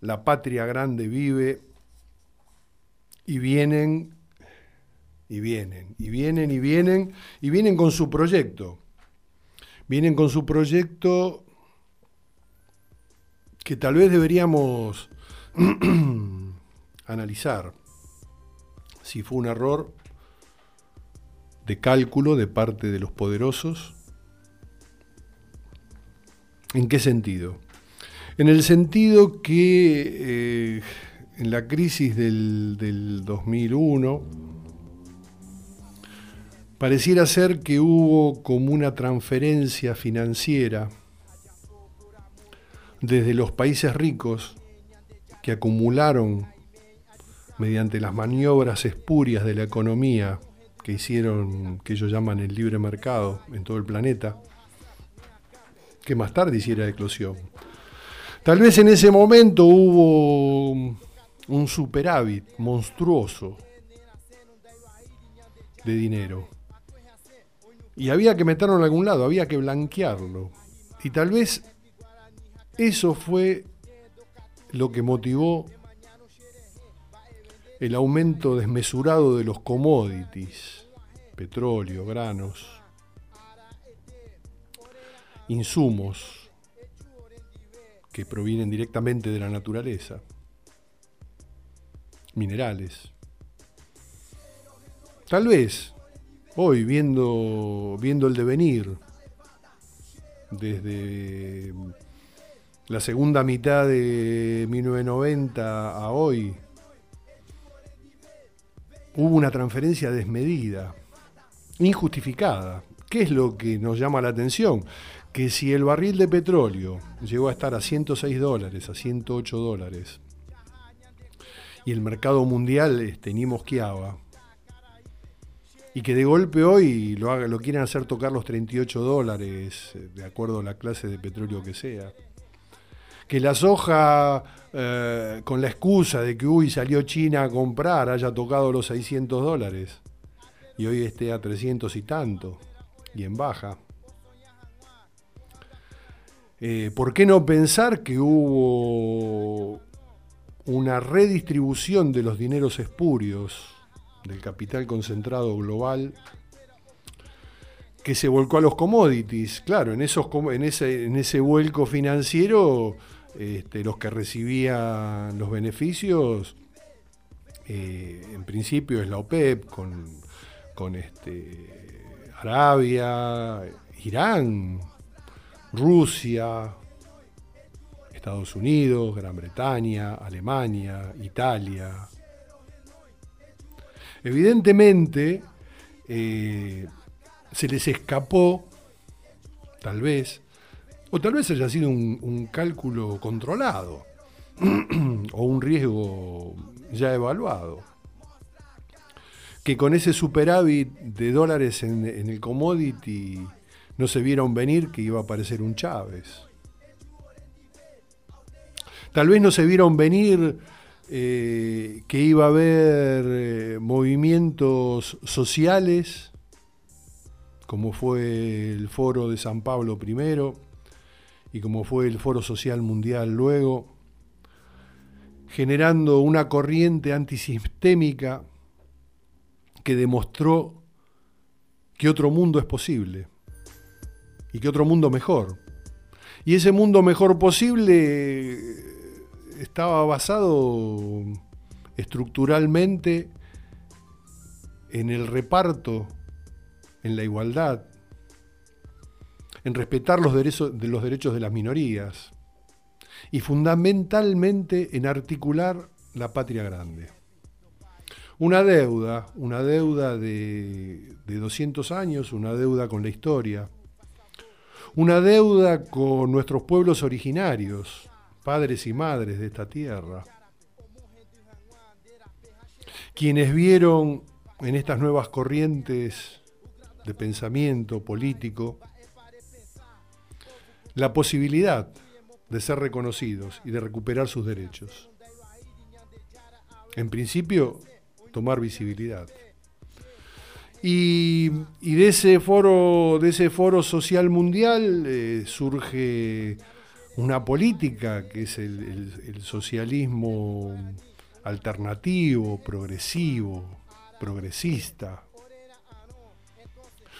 Speaker 1: la patria grande vive y vienen, y vienen, y vienen, y vienen, y vienen con su proyecto. Vienen con su proyecto que tal vez deberíamos <clears throat> analizar si fue un error de cálculo de parte de los poderosos. ¿En qué sentido? En el sentido que eh, en la crisis del, del 2001 pareciera ser que hubo como una transferencia financiera desde los países ricos que acumularon mediante las maniobras espurias de la economía que hicieron, que ellos llaman el libre mercado en todo el planeta, que más tarde hiciera eclosión. Tal vez en ese momento hubo un superávit monstruoso de dinero. Y había que meterlo en algún lado, había que blanquearlo. Y tal vez eso fue lo que motivó el aumento desmesurado de los commodities, petróleo, granos, insumos que provienen directamente de la naturaleza, minerales. Tal vez hoy viendo, viendo el devenir desde la segunda mitad de 1990 a hoy, hubo una transferencia desmedida, injustificada. ¿Qué es lo que nos llama la atención? Que si el barril de petróleo llegó a estar a 106 dólares, a 108 dólares, y el mercado mundial este, ni mosqueaba, y que de golpe hoy lo, haga, lo quieren hacer tocar los 38 dólares, eh, de acuerdo a la clase de petróleo que sea. Que la soja, eh, con la excusa de que uy, salió China a comprar, haya tocado los 600 dólares y hoy esté a 300 y tanto, y en baja. Eh, ¿Por qué no pensar que hubo una redistribución de los dineros espurios del capital concentrado global que se volcó a los commodities. Claro, en, esos, en, ese, en ese vuelco financiero, este, los que recibían los beneficios, eh, en principio es la OPEP, con, con este, Arabia, Irán, Rusia, Estados Unidos, Gran Bretaña, Alemania, Italia, Evidentemente, eh, se les escapó, tal vez, o tal vez haya sido un, cálculo controlado <clears throat> o un riesgo ya evaluado. Que con ese superávit de dólares en, en el commodity no se vieron venir que iba a aparecer un Chávez. Tal vez no se vieron venir eh, que iba a haber eh, movimientos sociales, como fue el foro de San Pablo primero y como fue el foro social mundial luego, generando una corriente antisistémica que demostró que otro mundo es posible y que otro mundo mejor. Y ese mundo mejor posible estaba basado estructuralmente en el reparto, en la igualdad, en respetar los derechos de, los derechos de las minorías y fundamentalmente en articular la patria grande. Una deuda, una deuda de, de 200 años, una deuda con la historia, una deuda con nuestros pueblos originarios, padres y madres de esta tierra, quienes vieron en estas nuevas corrientes de pensamiento político la posibilidad de ser reconocidos y de recuperar sus derechos. En principio, tomar visibilidad. Y, de ese foro, de ese foro social mundial eh, surge una política que es el socialismo alternativo, progresivo, progresista.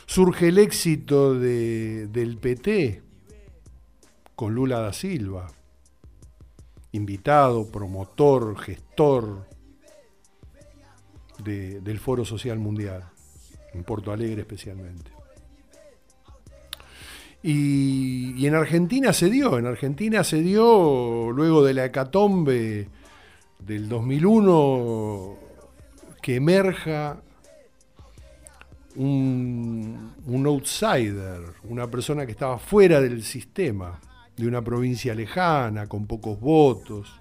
Speaker 1: Surge el éxito del PT con Lula da Silva, invitado, promotor, gestor del Foro Social Mundial, en Porto Alegre especialmente. Y, en Argentina se dio, en Argentina se dio luego de la hecatombe del 2001 que emerja un, outsider, una persona que estaba fuera del sistema, de una provincia lejana, con pocos votos,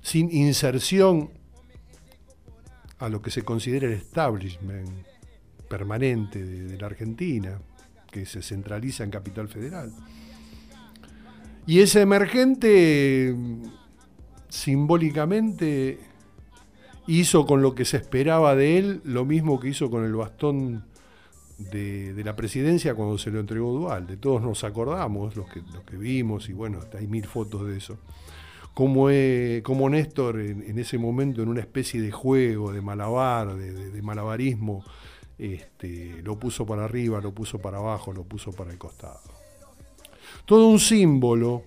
Speaker 1: sin inserción a lo que se considera el establishment permanente de la Argentina, que se centraliza en Capital Federal. Y ese emergente simbólicamente hizo con lo que se esperaba de él lo mismo que hizo con el bastón de, la presidencia cuando se lo entregó Dual. todos nos acordamos, los que, vimos, y bueno, hay mil fotos de eso. Como, como Néstor en, ese momento, en una especie de juego, de malabar, de, malabarismo, este, lo puso para arriba, lo puso para abajo, lo puso para el costado. Todo un símbolo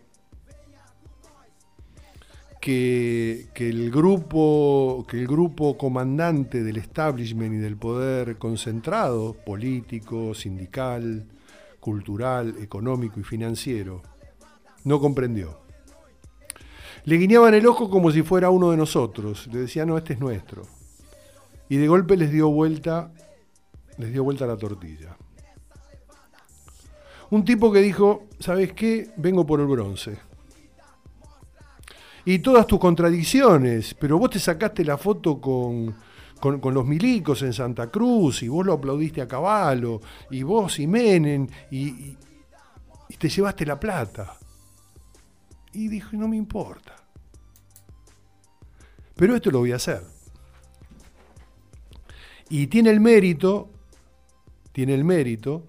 Speaker 1: que, el grupo, que el grupo comandante del establishment y del poder concentrado, político, sindical, cultural, económico y financiero, no comprendió. Le guiñaban el ojo como si fuera uno de nosotros. Le decía, no, este es nuestro. Y de golpe les dio vuelta, les dio vuelta la tortilla. Un tipo que dijo, ¿sabes qué? Vengo por el bronce y todas tus contradicciones, pero vos te sacaste la foto con, los milicos en Santa Cruz y vos lo aplaudiste a caballo y vos y Menem y, y te llevaste la plata. Y dijo, no me importa. Pero esto lo voy a hacer. Y tiene el mérito, tiene el mérito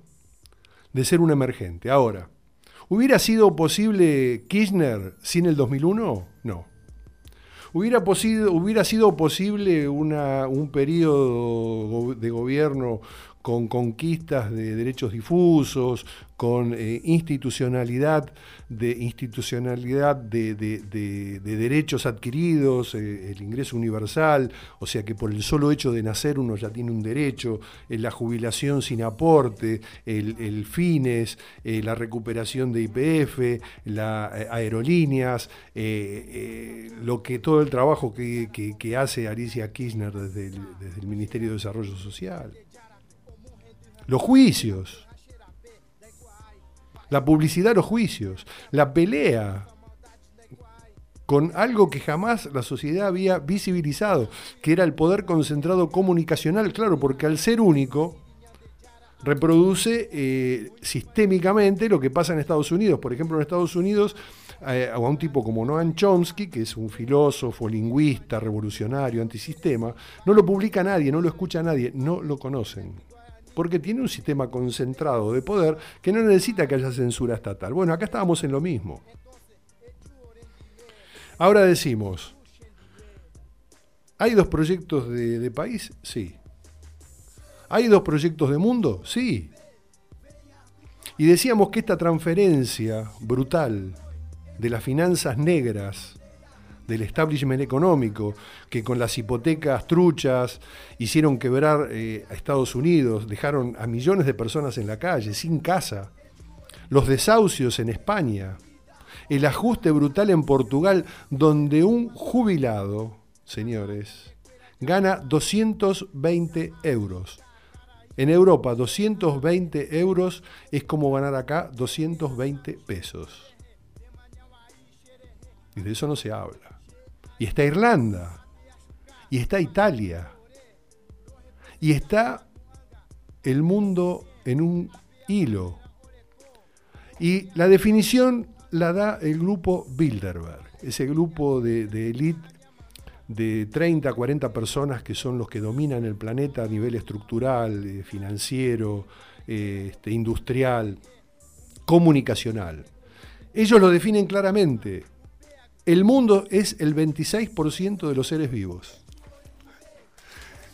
Speaker 1: de ser un emergente. Ahora, ¿Hubiera sido posible Kirchner sin el 2001? No. ¿Hubiera, hubiera sido posible un periodo de gobierno con conquistas de derechos difusos, con eh, institucionalidad de institucionalidad de, derechos adquiridos, eh, el ingreso universal, o sea que por el solo hecho de nacer uno ya tiene un derecho, eh, la jubilación sin aporte, el, fines, la recuperación de IPF, las aerolíneas, lo que todo el trabajo que, hace Alicia Kirchner desde desde el Ministerio de Desarrollo Social los juicios, la publicidad los juicios, la pelea con algo que jamás la sociedad había visibilizado, que era el poder concentrado comunicacional, claro, porque al ser único reproduce eh, sistémicamente lo que pasa en Estados Unidos. Por ejemplo, en Estados Unidos eh, a un tipo como Noam Chomsky, que es un filósofo, lingüista, revolucionario, antisistema, no lo publica nadie, no lo escucha nadie, no lo conocen porque tiene un sistema concentrado de poder que no necesita que haya censura estatal. Bueno, acá estábamos en lo mismo. Ahora decimos, ¿hay dos proyectos de, país? Sí. ¿Hay dos proyectos de mundo? Sí. Y decíamos que esta transferencia brutal de las finanzas negras del establishment económico, que con las hipotecas truchas hicieron quebrar eh, a Estados Unidos, dejaron a millones de personas en la calle, sin casa, los desahucios en España, el ajuste brutal en Portugal, donde un jubilado, señores, gana 220 euros. En Europa, 220 euros es como ganar acá 220 pesos. Y de eso no se habla. Y está Irlanda. Y está Italia. Y está el mundo en un hilo. Y la definición la da el grupo Bilderberg, ese grupo de, de élite de 30 a 40 personas que son los que dominan el planeta a nivel estructural, eh, financiero, eh, este, industrial, comunicacional. Ellos lo definen claramente. El mundo es el 26% de los seres vivos.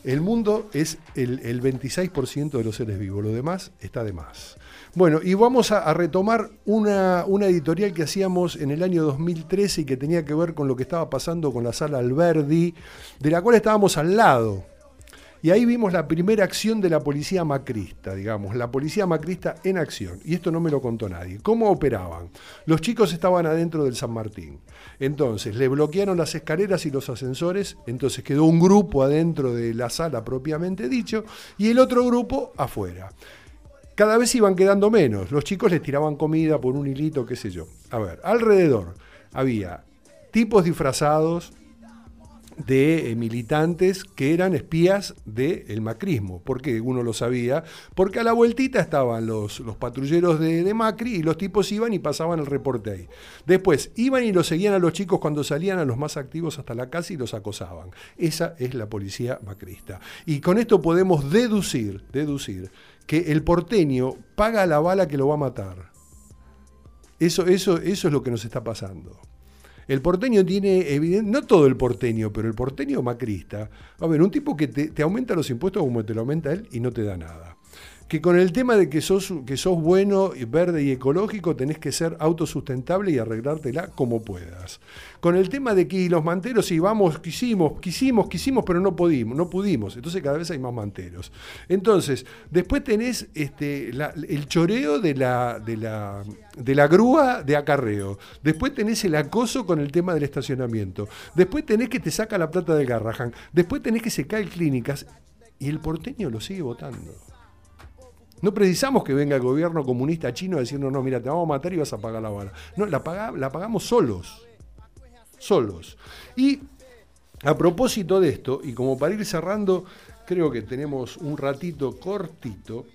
Speaker 1: El mundo es el, el 26% de los seres vivos, lo demás está de más. Bueno, y vamos a, a retomar una, una, editorial que hacíamos en el año 2013 y que tenía que ver con lo que estaba pasando con la sala Alberdi, de la cual estábamos al lado. Y ahí vimos la primera acción de la policía macrista, digamos, la policía macrista en acción. Y esto no me lo contó nadie. ¿Cómo operaban? Los chicos estaban adentro del San Martín. Entonces, le bloquearon las escaleras y los ascensores, entonces quedó un grupo adentro de la sala propiamente dicho y el otro grupo afuera. Cada vez iban quedando menos. Los chicos les tiraban comida por un hilito, qué sé yo. A ver, alrededor había tipos disfrazados, de eh, militantes que eran espías del macrismo. ¿Por qué? Uno lo sabía. Porque a la vueltita estaban los, los patrulleros de, de, Macri y los tipos iban y pasaban el reporte ahí. Después, iban y los seguían a los chicos cuando salían a los más activos hasta la casa y los acosaban. Esa es la policía macrista. Y con esto podemos deducir, deducir que el porteño paga la bala que lo va a matar. Eso, eso, eso es lo que nos está pasando. El porteño tiene, evidente, no todo el porteño, pero el porteño macrista, a ver, un tipo que te, te, aumenta los impuestos como te lo aumenta él y no te da nada. Que con el tema de que sos, que sos bueno, verde y ecológico, tenés que ser autosustentable y arreglártela como puedas. Con el tema de que los manteros, si vamos, quisimos, quisimos, quisimos, pero no pudimos, no pudimos. Entonces cada vez hay más manteros. Entonces, después tenés este, la, el choreo de la, de, la, de la grúa de acarreo. Después tenés el acoso con el tema del estacionamiento. Después tenés que te saca la plata del Garrahan. Después tenés que se cae clínicas. Y el porteño lo sigue votando. No precisamos que venga el gobierno comunista chino a decirnos, no, mira, te vamos a matar y vas a pagar la bala. No, la, la pagamos solos. Solos. Y a propósito de esto, y como para ir cerrando, creo que tenemos un ratito cortito.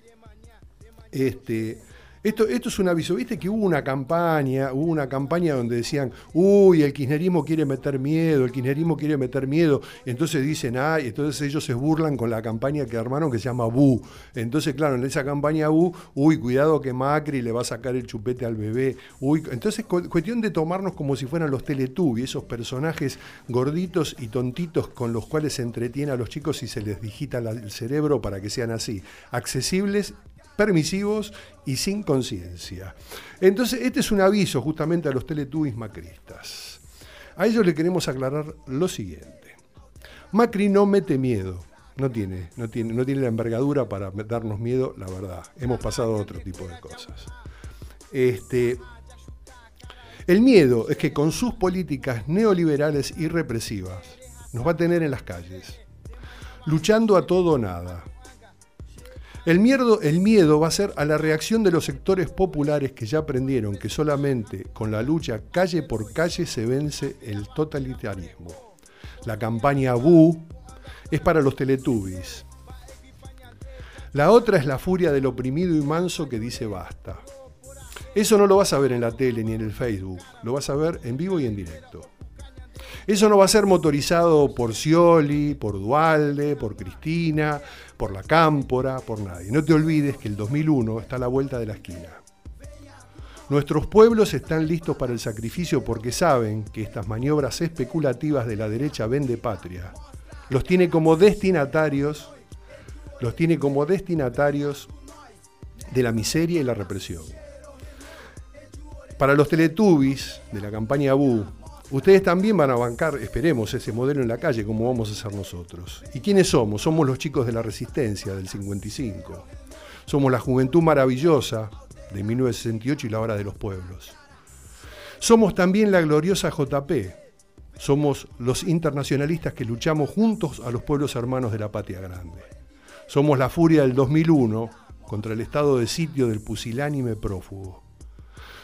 Speaker 1: Este, esto, esto, es un aviso, viste que hubo una campaña, hubo una campaña donde decían, uy, el kirchnerismo quiere meter miedo, el kirchnerismo quiere meter miedo, entonces dicen, ay, entonces ellos se burlan con la campaña que armaron que se llama Bu. Entonces, claro, en esa campaña Bu, uy, cuidado que Macri le va a sacar el chupete al bebé, uy, entonces cuestión de tomarnos como si fueran los Teletubbies, esos personajes gorditos y tontitos con los cuales se entretiene a los chicos y se les digita el cerebro para que sean así, accesibles permisivos y sin conciencia. Entonces, este es un aviso justamente a los teletubbies macristas. A ellos le queremos aclarar lo siguiente. Macri no mete miedo, no tiene, no tiene, no tiene la envergadura para darnos miedo, la verdad. Hemos pasado a otro tipo de cosas. Este, el miedo es que con sus políticas neoliberales y represivas nos va a tener en las calles, luchando a todo o nada, el miedo, el miedo, va a ser a la reacción de los sectores populares que ya aprendieron que solamente con la lucha calle por calle se vence el totalitarismo. La campaña BU es para los teletubbies. La otra es la furia del oprimido y manso que dice basta. Eso no lo vas a ver en la tele ni en el Facebook, lo vas a ver en vivo y en directo. Eso no va a ser motorizado por Scioli, por Dualde, por Cristina, por la Cámpora, por nadie. No te olvides que el 2001 está a la vuelta de la esquina. Nuestros pueblos están listos para el sacrificio porque saben que estas maniobras especulativas de la derecha vende patria los tiene como destinatarios los tiene como destinatarios de la miseria y la represión. Para los Teletubbies de la campaña BU, ustedes también van a bancar, esperemos, ese modelo en la calle como vamos a hacer nosotros. ¿Y quiénes somos? Somos los chicos de la resistencia del 55. Somos la juventud maravillosa de 1968 y la hora de los pueblos. Somos también la gloriosa JP. Somos los internacionalistas que luchamos juntos a los pueblos hermanos de la patria grande. Somos la furia del 2001 contra el estado de sitio del pusilánime prófugo.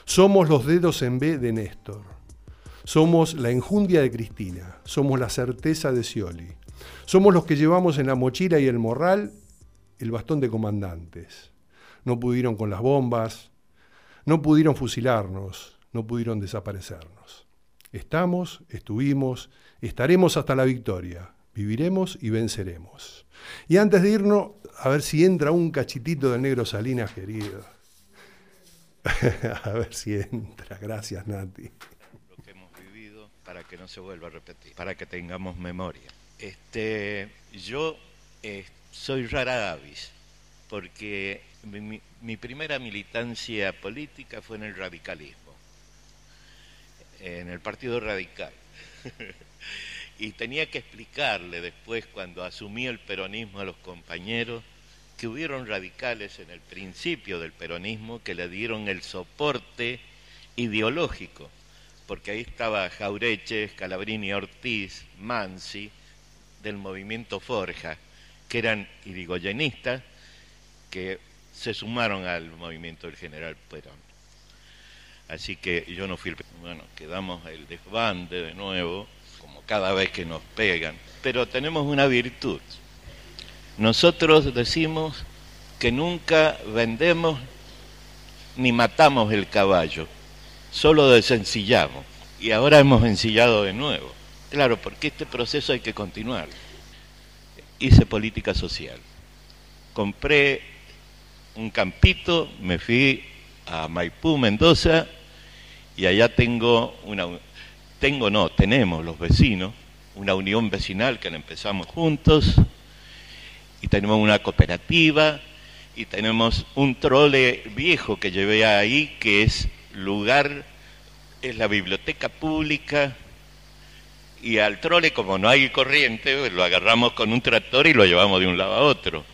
Speaker 1: Somos los dedos en B de Néstor. Somos la enjundia de Cristina. Somos la certeza de Scioli. Somos los que llevamos en la mochila y el morral el bastón de comandantes. No pudieron con las bombas, no pudieron fusilarnos, no pudieron desaparecernos. Estamos, estuvimos, estaremos hasta la victoria. Viviremos y venceremos. Y antes de irnos, a ver si entra un cachitito del negro Salinas, querido. <laughs> a ver si entra. Gracias, Nati.
Speaker 15: Lo que hemos vivido para que no se vuelva a repetir, para que tengamos memoria. Este, yo eh, soy rara avis, porque mi, mi primera militancia política fue en el radicalismo, en el Partido Radical. <laughs> y tenía que explicarle después, cuando asumí el peronismo a los compañeros, que hubieron radicales en el principio del peronismo que le dieron el soporte ideológico, porque ahí estaba Jaureche, Scalabrini Ortiz, Mansi, del movimiento Forja, que eran irigoyenistas, que se sumaron al movimiento del general Perón. Así que yo no fui el... Bueno, quedamos el desbande de nuevo, como cada vez que nos pegan, pero tenemos una virtud, nosotros decimos que nunca vendemos ni matamos el caballo, solo desencillamos. Y ahora hemos ensillado de nuevo. Claro, porque este proceso hay que continuar. Hice política social. Compré un campito, me fui a Maipú, Mendoza, y allá tengo una, tengo no, tenemos los vecinos, una unión vecinal que la empezamos juntos, y tenemos una cooperativa y tenemos un trole viejo que llevé ahí que es lugar, es la biblioteca pública y al trole como no hay corriente lo agarramos con un tractor y lo llevamos de un lado a otro.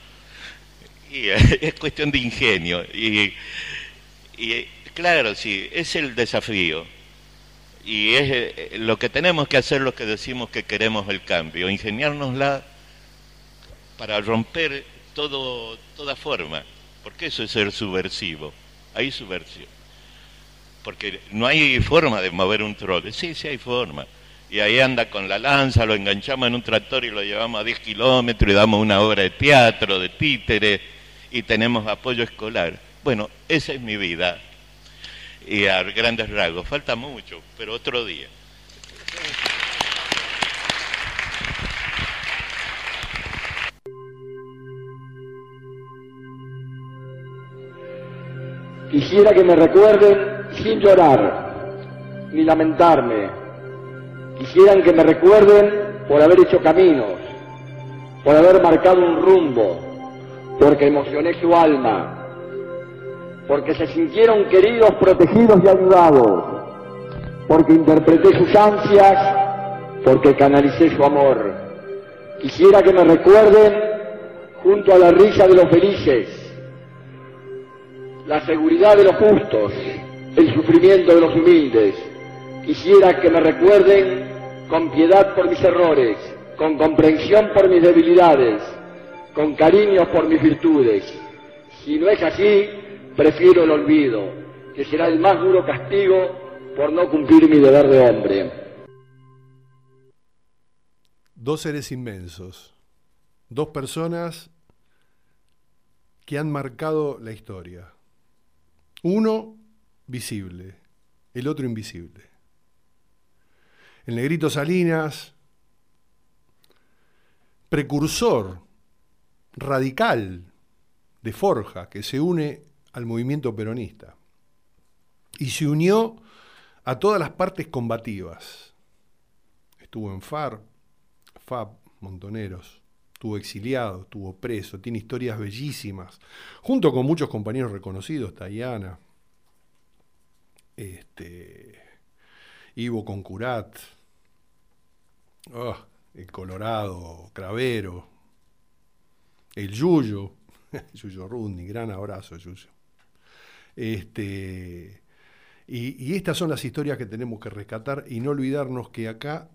Speaker 15: Y <laughs> es cuestión de ingenio y, y claro, sí, es el desafío. Y es eh, lo que tenemos que hacer los que decimos que queremos el cambio, ingeniárnosla para romper todo, toda forma, porque eso es ser subversivo, hay subversión. Porque no hay forma de mover un trole, sí, sí hay forma. Y ahí anda con la lanza, lo enganchamos en un tractor y lo llevamos a 10 kilómetros y damos una obra de teatro, de títere y tenemos apoyo escolar. Bueno, esa es mi vida. Y a grandes rasgos, falta mucho, pero otro día.
Speaker 16: Quisiera que me recuerden sin llorar ni lamentarme. Quisieran que me recuerden por haber hecho caminos, por haber marcado un rumbo, porque emocioné su alma, porque se sintieron queridos, protegidos y ayudados, porque interpreté sus ansias, porque canalicé su amor. Quisiera que me recuerden junto a la risa de los felices, la seguridad de los justos, el sufrimiento de los humildes. Quisiera que me recuerden con piedad por mis errores, con comprensión por mis debilidades, con cariño por mis virtudes. Si no es así, prefiero el olvido, que será el más duro castigo por no cumplir mi deber de hombre.
Speaker 1: Dos seres inmensos, dos personas que han marcado la historia. Uno visible, el otro invisible. El negrito Salinas, precursor radical de Forja, que se une al movimiento peronista y se unió a todas las partes combativas. Estuvo en FAR, FAB, Montoneros, estuvo exiliado, estuvo preso, tiene historias bellísimas, junto con muchos compañeros reconocidos, Tayana, este, Ivo Concurat, ah, el Colorado, Cravero, el Yuyo, <laughs> Yuyo Rundi, gran abrazo, Yuyo. Este, y, y estas son las historias que tenemos que rescatar y no olvidarnos que acá,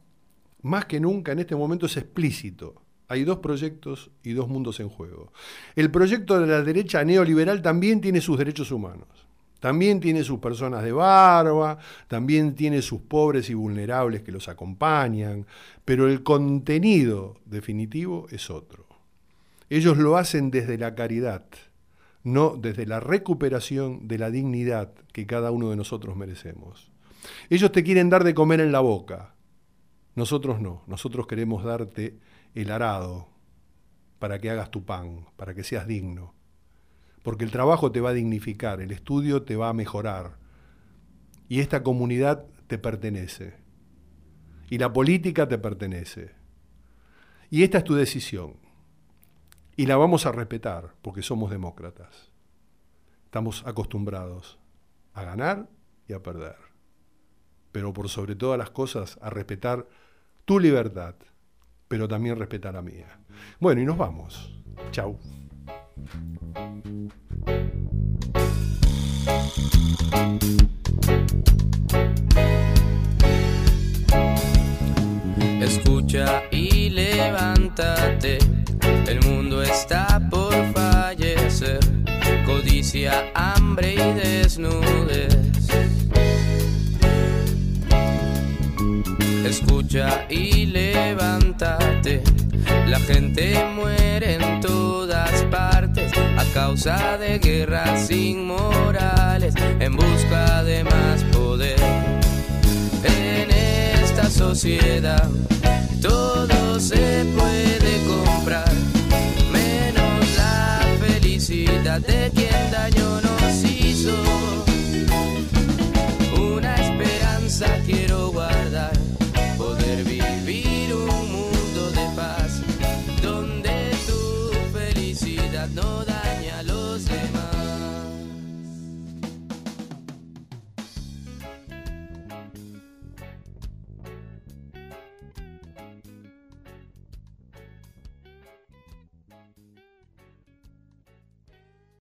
Speaker 1: más que nunca en este momento es explícito. Hay dos proyectos y dos mundos en juego. El proyecto de la derecha neoliberal también tiene sus derechos humanos. También tiene sus personas de barba, también tiene sus pobres y vulnerables que los acompañan, pero el contenido definitivo es otro. Ellos lo hacen desde la caridad, no desde la recuperación de la dignidad que cada uno de nosotros merecemos. Ellos te quieren dar de comer en la boca, nosotros no, nosotros queremos darte el arado para que hagas tu pan, para que seas digno porque el trabajo te va a dignificar, el estudio te va a mejorar, y esta comunidad te pertenece, y la política te pertenece, y esta es tu decisión, y la vamos a respetar, porque somos demócratas. Estamos acostumbrados a ganar y a perder, pero por sobre todas las cosas a respetar tu libertad, pero también respetar la mía. Bueno, y nos vamos. Chau.
Speaker 17: Escucha y levántate, el mundo está por fallecer, codicia, hambre y desnudez. Escucha y levántate, la gente muere en todas partes a causa de guerras inmorales en busca de más poder. En esta sociedad todo se puede comprar, menos la felicidad de quien